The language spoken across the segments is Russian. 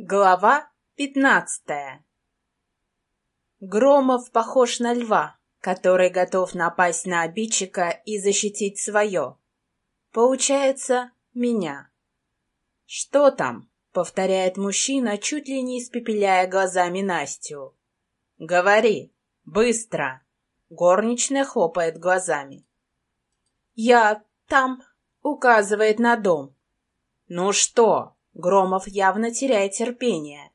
Глава пятнадцатая Громов похож на льва, который готов напасть на обидчика и защитить свое. Получается, меня. «Что там?» — повторяет мужчина, чуть ли не испепеляя глазами Настю. «Говори! Быстро!» — горничная хлопает глазами. «Я там!» — указывает на дом. «Ну что?» Громов явно теряет терпение.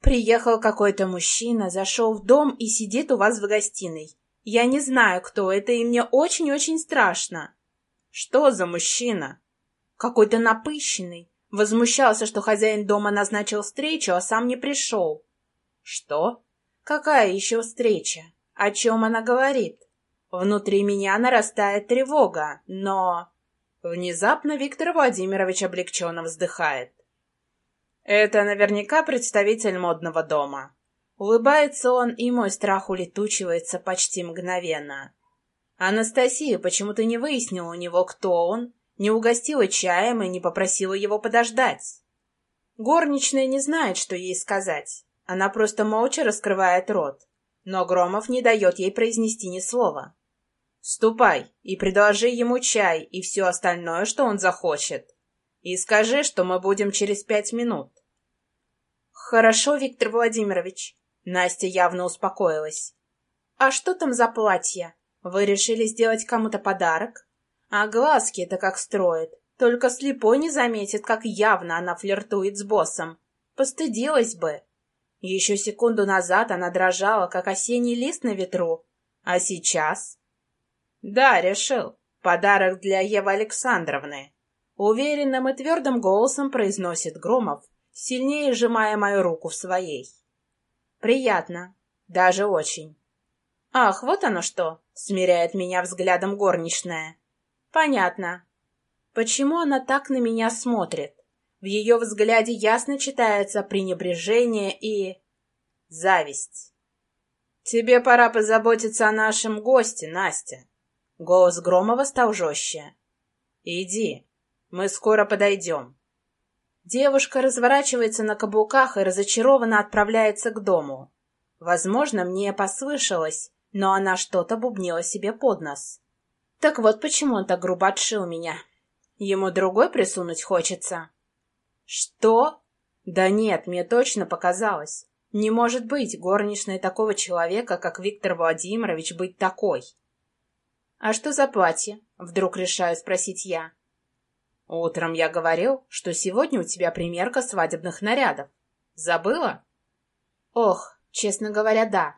Приехал какой-то мужчина, зашел в дом и сидит у вас в гостиной. Я не знаю, кто это, и мне очень-очень страшно. Что за мужчина? Какой-то напыщенный. Возмущался, что хозяин дома назначил встречу, а сам не пришел. Что? Какая еще встреча? О чем она говорит? Внутри меня нарастает тревога, но... Внезапно Виктор Владимирович облегченно вздыхает. Это наверняка представитель модного дома. Улыбается он, и мой страх улетучивается почти мгновенно. Анастасия почему-то не выяснила у него, кто он, не угостила чаем и не попросила его подождать. Горничная не знает, что ей сказать. Она просто молча раскрывает рот. Но Громов не дает ей произнести ни слова. «Ступай и предложи ему чай и все остальное, что он захочет. И скажи, что мы будем через пять минут. «Хорошо, Виктор Владимирович». Настя явно успокоилась. «А что там за платье? Вы решили сделать кому-то подарок? А глазки-то как строит. Только слепой не заметит, как явно она флиртует с боссом. Постыдилась бы. Еще секунду назад она дрожала, как осенний лист на ветру. А сейчас? Да, решил. Подарок для Евы Александровны. Уверенным и твердым голосом произносит Громов, сильнее сжимая мою руку в своей. «Приятно. Даже очень». «Ах, вот оно что!» — смиряет меня взглядом горничная. «Понятно. Почему она так на меня смотрит? В ее взгляде ясно читается пренебрежение и... зависть. «Тебе пора позаботиться о нашем госте, Настя». Голос Громова стал жестче. «Иди, мы скоро подойдем». Девушка разворачивается на каблуках и разочарованно отправляется к дому. Возможно, мне послышалось, но она что-то бубнила себе под нос. Так вот почему он так грубо отшил меня. Ему другой присунуть хочется. Что? Да нет, мне точно показалось. Не может быть горничной такого человека, как Виктор Владимирович, быть такой. А что за платье? Вдруг решаю спросить я. Утром я говорил, что сегодня у тебя примерка свадебных нарядов. Забыла? Ох, честно говоря, да.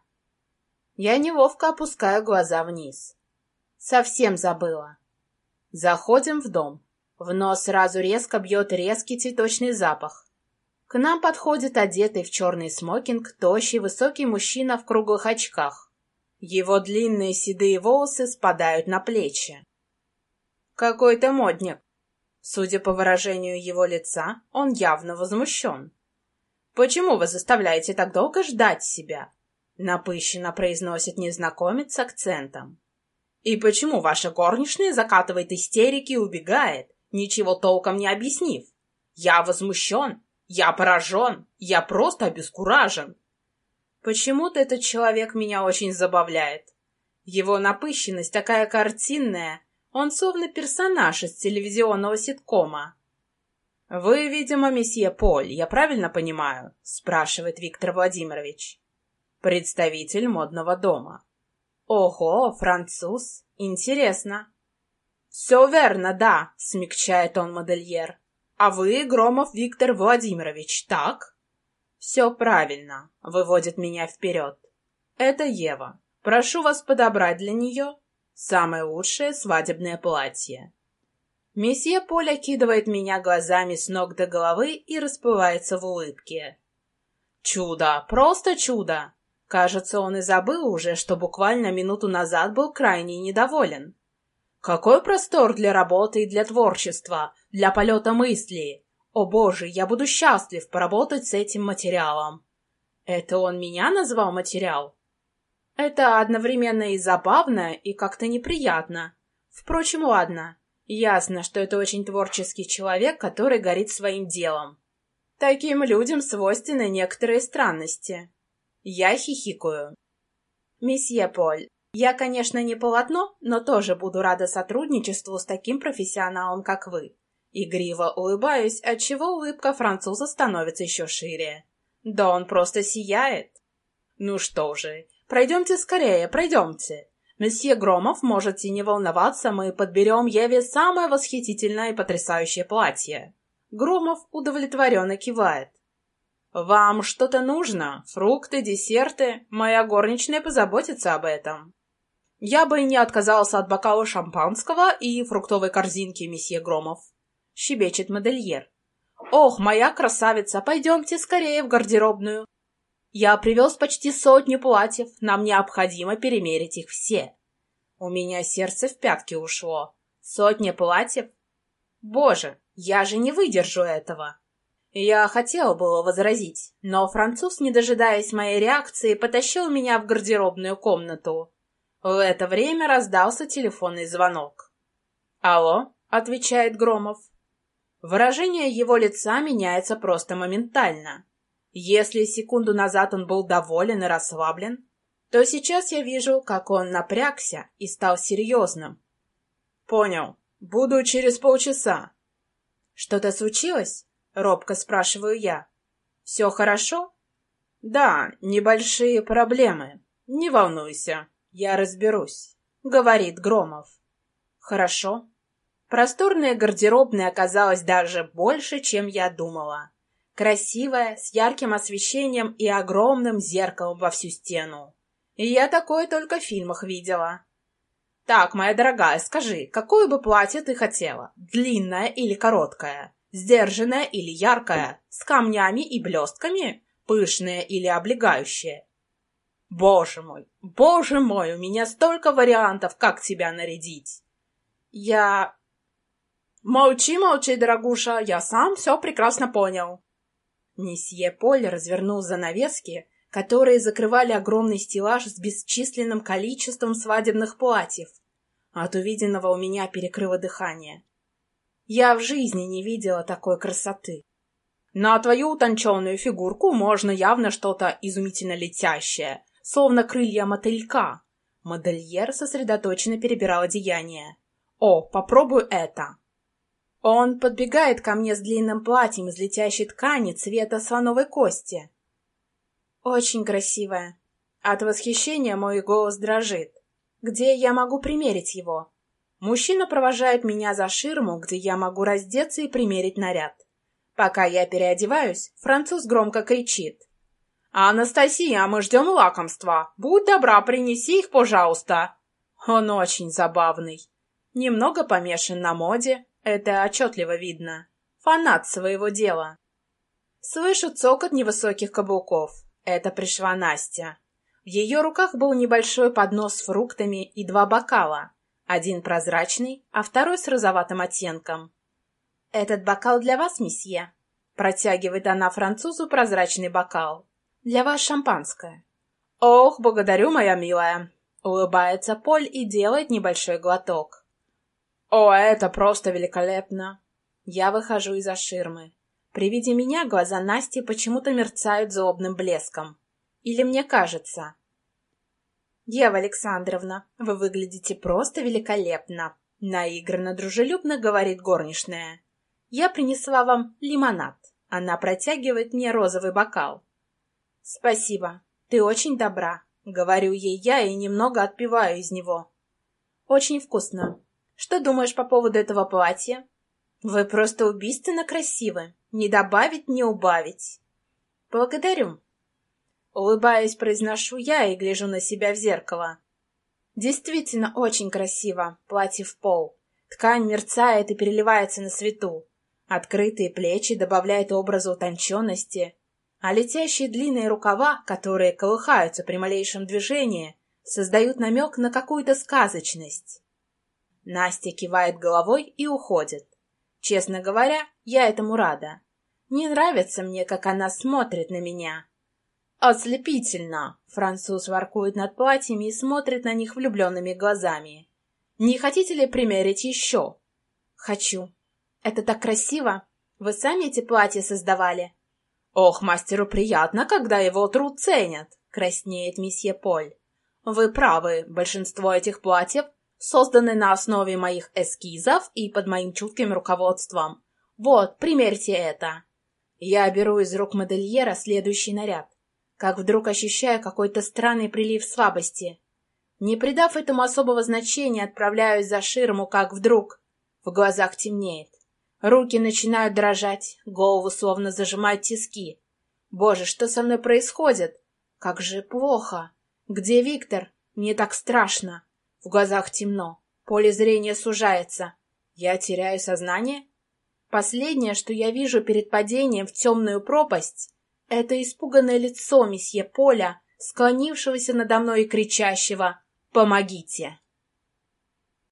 Я неловко опускаю глаза вниз. Совсем забыла. Заходим в дом. В нос сразу резко бьет резкий цветочный запах. К нам подходит одетый в черный смокинг тощий высокий мужчина в круглых очках. Его длинные седые волосы спадают на плечи. Какой-то модник. Судя по выражению его лица, он явно возмущен. «Почему вы заставляете так долго ждать себя?» Напыщенно произносит незнакомец с акцентом. «И почему ваша горничная закатывает истерики и убегает, ничего толком не объяснив? Я возмущен, я поражен, я просто обескуражен!» Почему-то этот человек меня очень забавляет. Его напыщенность такая картинная, он словно персонаж из телевизионного ситкома. «Вы, видимо, месье Поль, я правильно понимаю?» — спрашивает Виктор Владимирович. «Представитель модного дома». «Ого, француз! Интересно!» «Все верно, да», — смягчает он модельер. «А вы, Громов Виктор Владимирович, так?» «Все правильно», — выводит меня вперед. «Это Ева. Прошу вас подобрать для нее Самое лучшее свадебное платье. Месье Поль окидывает меня глазами с ног до головы и расплывается в улыбке. Чудо, просто чудо! Кажется, он и забыл уже, что буквально минуту назад был крайне недоволен. Какой простор для работы и для творчества, для полета мысли! О боже, я буду счастлив поработать с этим материалом. Это он меня назвал материал? Это одновременно и забавно, и как-то неприятно. Впрочем, ладно. Ясно, что это очень творческий человек, который горит своим делом. Таким людям свойственны некоторые странности. Я хихикаю. Месье Поль, я, конечно, не полотно, но тоже буду рада сотрудничеству с таким профессионалом, как вы. Игриво улыбаюсь, отчего улыбка француза становится еще шире. Да он просто сияет. Ну что же, пройдемте скорее, пройдемте. Месье Громов, можете не волноваться, мы подберем Еве самое восхитительное и потрясающее платье. Громов удовлетворенно кивает. «Вам что-то нужно? Фрукты, десерты? Моя горничная позаботится об этом». «Я бы не отказался от бокала шампанского и фруктовой корзинки, месье Громов», — щебечет модельер. «Ох, моя красавица, пойдемте скорее в гардеробную. Я привез почти сотню платьев, нам необходимо перемерить их все». У меня сердце в пятки ушло. Сотня платьев? Боже, я же не выдержу этого. Я хотел было возразить, но француз, не дожидаясь моей реакции, потащил меня в гардеробную комнату. В это время раздался телефонный звонок. «Алло», — отвечает Громов. Выражение его лица меняется просто моментально. Если секунду назад он был доволен и расслаблен, то сейчас я вижу, как он напрягся и стал серьезным. «Понял. Буду через полчаса. «Что-то случилось?» — робко спрашиваю я. «Все хорошо?» «Да, небольшие проблемы. Не волнуйся, я разберусь», — говорит Громов. «Хорошо». Просторная гардеробная оказалась даже больше, чем я думала. Красивая, с ярким освещением и огромным зеркалом во всю стену. И я такое только в фильмах видела. «Так, моя дорогая, скажи, какое бы платье ты хотела? Длинное или короткое? Сдержанное или яркое? С камнями и блестками? Пышное или облегающее?» «Боже мой, боже мой, у меня столько вариантов, как тебя нарядить!» «Я...» «Молчи, молчи, дорогуша, я сам все прекрасно понял!» Месье Поль развернул занавески, которые закрывали огромный стеллаж с бесчисленным количеством свадебных платьев. От увиденного у меня перекрыло дыхание. Я в жизни не видела такой красоты. На твою утонченную фигурку можно явно что-то изумительно летящее, словно крылья мотылька. Модельер сосредоточенно перебирал одеяние. «О, попробуй это!» Он подбегает ко мне с длинным платьем из летящей ткани цвета слоновой кости. Очень красивая. От восхищения мой голос дрожит. Где я могу примерить его? Мужчина провожает меня за ширму, где я могу раздеться и примерить наряд. Пока я переодеваюсь, француз громко кричит. «Анастасия, мы ждем лакомства. Будь добра, принеси их, пожалуйста». Он очень забавный. Немного помешан на моде, это отчетливо видно. Фанат своего дела. Слышу цокот невысоких каблуков. Это пришла Настя. В ее руках был небольшой поднос с фруктами и два бокала. Один прозрачный, а второй с розоватым оттенком. «Этот бокал для вас, месье?» Протягивает она французу прозрачный бокал. «Для вас шампанское». «Ох, благодарю, моя милая!» Улыбается Поль и делает небольшой глоток. «О, это просто великолепно!» Я выхожу из-за ширмы. При виде меня глаза Насти почему-то мерцают злобным блеском. Или мне кажется? «Ева Александровна, вы выглядите просто великолепно!» Наигранно дружелюбно говорит горничная. «Я принесла вам лимонад». Она протягивает мне розовый бокал. «Спасибо, ты очень добра», — говорю ей я и немного отпиваю из него. «Очень вкусно. Что думаешь по поводу этого платья?» «Вы просто убийственно красивы. Не добавить, не убавить. Благодарю. Улыбаясь, произношу я и гляжу на себя в зеркало. Действительно очень красиво, платье в пол. Ткань мерцает и переливается на свету. Открытые плечи добавляют образу утонченности, а летящие длинные рукава, которые колыхаются при малейшем движении, создают намек на какую-то сказочность. Настя кивает головой и уходит. Честно говоря, я этому рада. Не нравится мне, как она смотрит на меня. Ослепительно! Француз воркует над платьями и смотрит на них влюбленными глазами. Не хотите ли примерить еще? Хочу. Это так красиво. Вы сами эти платья создавали? Ох, мастеру приятно, когда его труд ценят, краснеет месье Поль. Вы правы, большинство этих платьев созданы на основе моих эскизов и под моим чутким руководством. Вот, примерьте это. Я беру из рук модельера следующий наряд, как вдруг ощущаю какой-то странный прилив слабости. Не придав этому особого значения, отправляюсь за ширму, как вдруг в глазах темнеет. Руки начинают дрожать, голову словно зажимают тиски. Боже, что со мной происходит? Как же плохо. Где Виктор? Мне так страшно. В глазах темно. Поле зрения сужается. Я теряю сознание? Последнее, что я вижу перед падением в темную пропасть, это испуганное лицо месье Поля, склонившегося надо мной и кричащего «Помогите!».